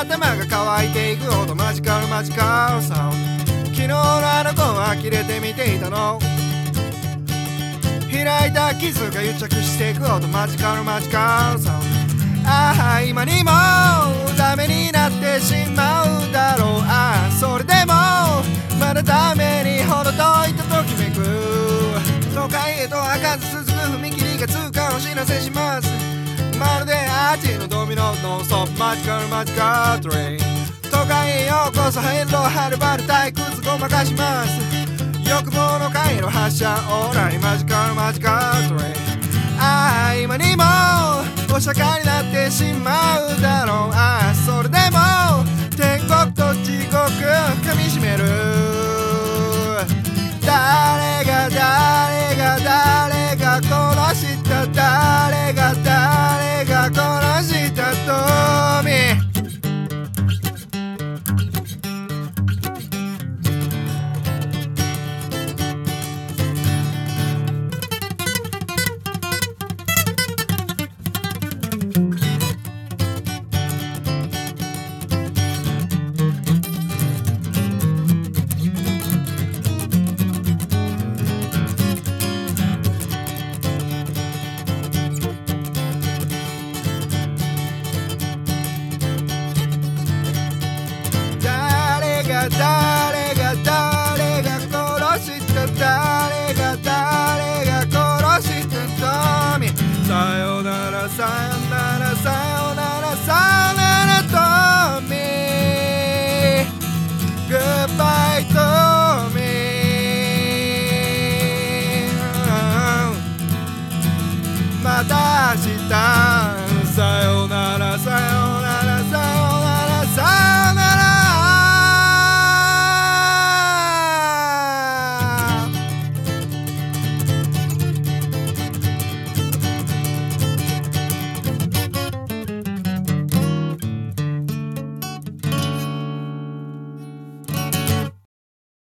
頭が乾いていくほどマジカルマジカルサウンド昨日のあの子は呆れて見ていたの。開いた傷が癒着していくほどマジカルマジカルサウンドああ今にもダメになってしまうだろう。ああそれでもまだダメに程遠いとときめく。都会へと開かず続く踏切が通過を知らせします。まるで街のドミノノンストップマジカルマジカルトレイン都会へようこそヘッドはるばる退屈ごまかします欲望の回路発射オーライマジカルマジカルトレインああ今にもお釈迦になってしまうだろう。ああそれでも誰が誰が殺した誰が誰が殺したトミーさよならさよならさよならさよならトミー。グッバイトミーまた明日。